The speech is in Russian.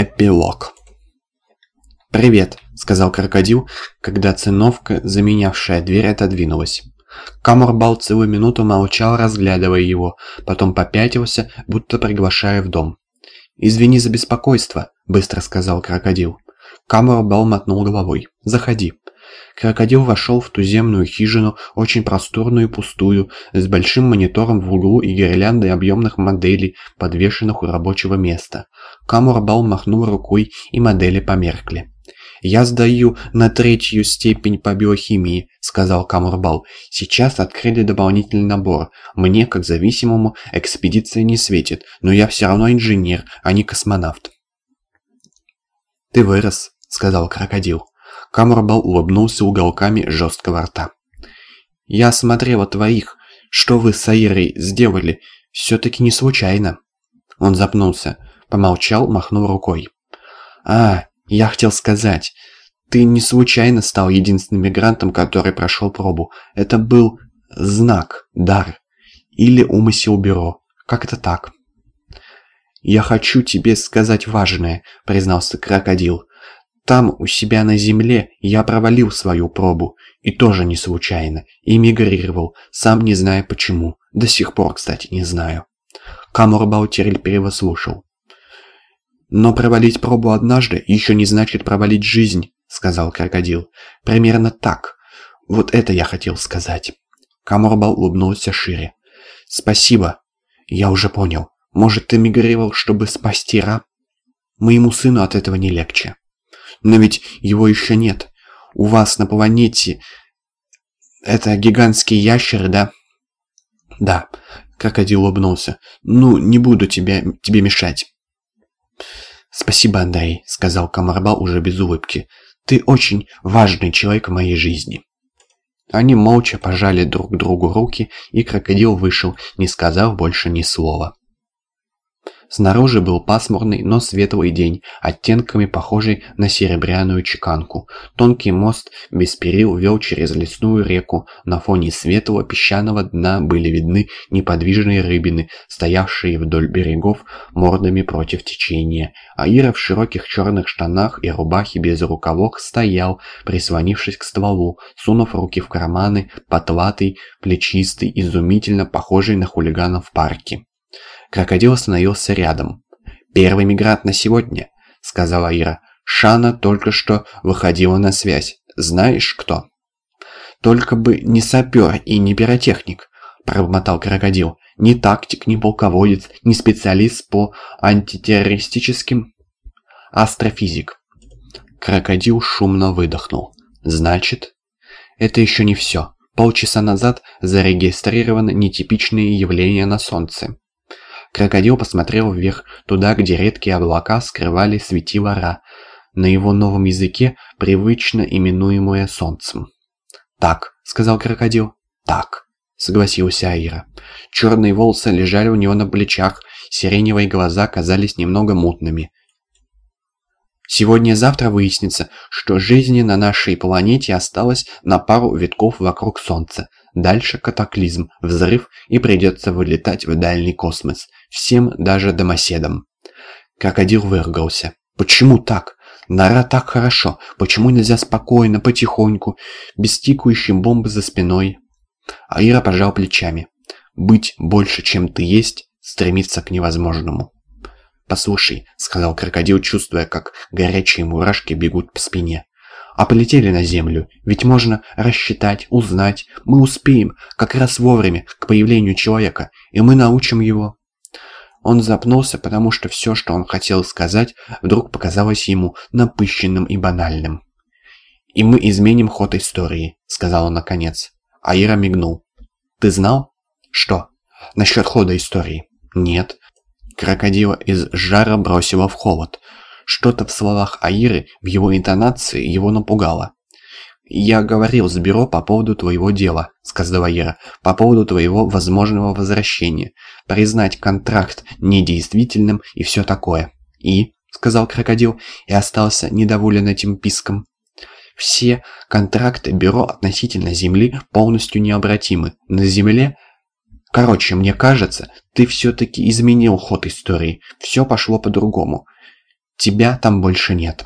Эпилог «Привет», — сказал крокодил, когда циновка, заменявшая дверь, отодвинулась. Камурбал целую минуту молчал, разглядывая его, потом попятился, будто приглашая в дом. «Извини за беспокойство», — быстро сказал крокодил. Камурбал мотнул головой. «Заходи». Крокодил вошел в туземную хижину, очень просторную и пустую, с большим монитором в углу и гирляндой объемных моделей, подвешенных у рабочего места. Камурбал махнул рукой, и модели померкли. «Я сдаю на третью степень по биохимии», — сказал Камурбал. «Сейчас открыли дополнительный набор. Мне, как зависимому, экспедиция не светит, но я все равно инженер, а не космонавт». «Ты вырос», — сказал крокодил. Камурбал улыбнулся уголками жесткого рта. «Я смотрел твоих. Что вы с Аирой сделали? Все-таки не случайно». Он запнулся, помолчал, махнул рукой. «А, я хотел сказать, ты не случайно стал единственным мигрантом, который прошел пробу. Это был знак, дар. Или умысел бюро. Как это так?» «Я хочу тебе сказать важное», — признался крокодил. Там, у себя на земле, я провалил свою пробу. И тоже не случайно. Эмигрировал, сам не зная почему. До сих пор, кстати, не знаю. Камурбал терпеливо слушал. «Но провалить пробу однажды еще не значит провалить жизнь», — сказал крокодил. «Примерно так. Вот это я хотел сказать». Камурбал улыбнулся шире. «Спасибо. Я уже понял. Может, ты мигрировал, чтобы спасти Ра? Моему сыну от этого не легче». Но ведь его еще нет. У вас на планете... Это гигантский ящер, да? Да, крокодил улыбнулся. Ну, не буду тебя, тебе мешать. «Спасибо, Андрей», — сказал Камарбал уже без улыбки. «Ты очень важный человек в моей жизни». Они молча пожали друг другу руки, и крокодил вышел, не сказав больше ни слова. Снаружи был пасмурный, но светлый день, оттенками похожий на серебряную чеканку. Тонкий мост без перил вел через лесную реку. На фоне светлого песчаного дна были видны неподвижные рыбины, стоявшие вдоль берегов мордами против течения. Аира в широких черных штанах и рубахе без рукавов стоял, прислонившись к стволу, сунув руки в карманы, потлатый, плечистый, изумительно похожий на хулигана в парке. Крокодил остановился рядом. «Первый мигрант на сегодня», — сказала Ира. «Шана только что выходила на связь. Знаешь, кто?» «Только бы не сапер и не пиротехник», — пробормотал крокодил. «Ни тактик, ни полководец, ни специалист по антитеррористическим...» «Астрофизик». Крокодил шумно выдохнул. «Значит...» «Это еще не все. Полчаса назад зарегистрированы нетипичные явления на Солнце. Крокодил посмотрел вверх, туда, где редкие облака скрывали светило Ра, на его новом языке, привычно именуемое Солнцем. «Так», — сказал крокодил. «Так», — согласился Аира. Черные волосы лежали у него на плечах, сиреневые глаза казались немного мутными. Сегодня-завтра выяснится, что жизни на нашей планете осталось на пару витков вокруг Солнца. Дальше катаклизм, взрыв и придется вылетать в дальний космос. Всем, даже домоседам. Крокодил выругался. Почему так? Нора так хорошо. Почему нельзя спокойно, потихоньку, без тикающей бомбы за спиной? Аира пожал плечами. Быть больше, чем ты есть, стремиться к невозможному. «Послушай», — сказал крокодил, чувствуя, как горячие мурашки бегут по спине а полетели на Землю. Ведь можно рассчитать, узнать. Мы успеем как раз вовремя к появлению человека, и мы научим его». Он запнулся, потому что все, что он хотел сказать, вдруг показалось ему напыщенным и банальным. «И мы изменим ход истории», — сказал он наконец. Аира мигнул. «Ты знал?» «Что?» «Насчет хода истории?» «Нет». Крокодила из жара бросило в холод. Что-то в словах Аиры, в его интонации его напугало. «Я говорил с бюро по поводу твоего дела», — сказала Аира, — «по поводу твоего возможного возвращения. Признать контракт недействительным и все такое». «И?» — сказал крокодил, и остался недоволен этим писком. «Все контракты бюро относительно Земли полностью необратимы. На Земле...» «Короче, мне кажется, ты все-таки изменил ход истории. Все пошло по-другому. Тебя там больше нет».